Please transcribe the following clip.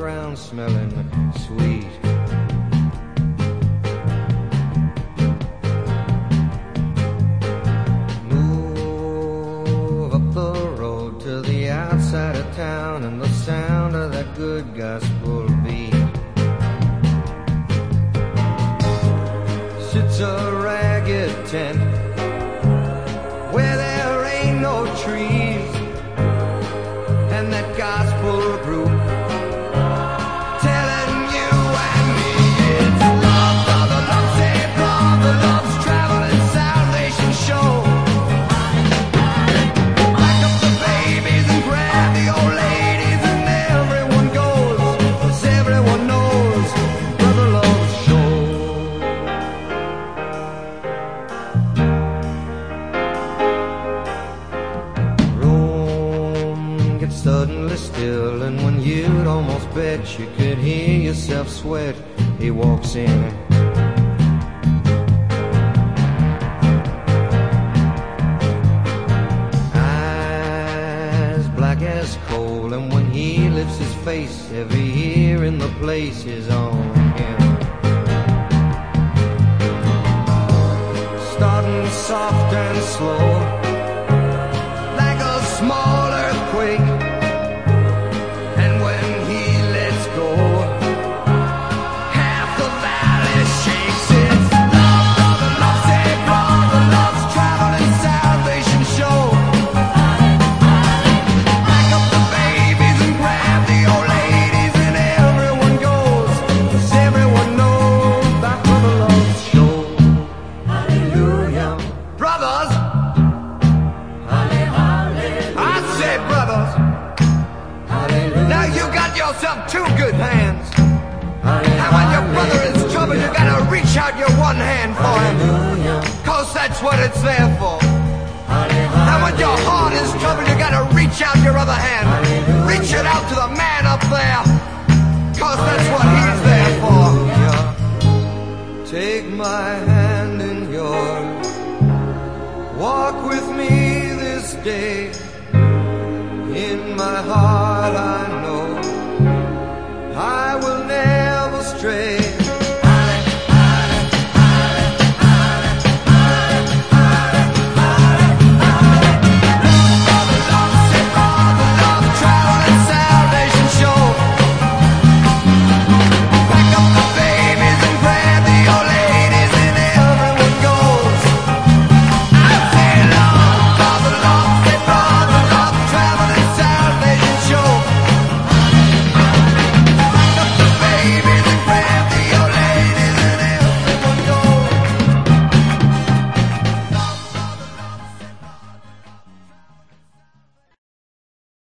ground smelling sweet. Move up the road to the outside of town and the sound of that good gospel beat. Sits a ragged tent where there ain't no trees Suddenly still, and when you'd almost bet you could hear yourself sweat, he walks in. Eyes black as coal, and when he lifts his face, every ear in the place is on him. Starting soft and slow yourself two good hands. And when your brother is troubled, you gotta reach out your one hand for him. Cause that's what it's there for. And when your heart is troubled, you gotta reach out your other hand. Reach it out to the man up there. Cause that's what he's there for. Take my hand in yours. Walk with me this day.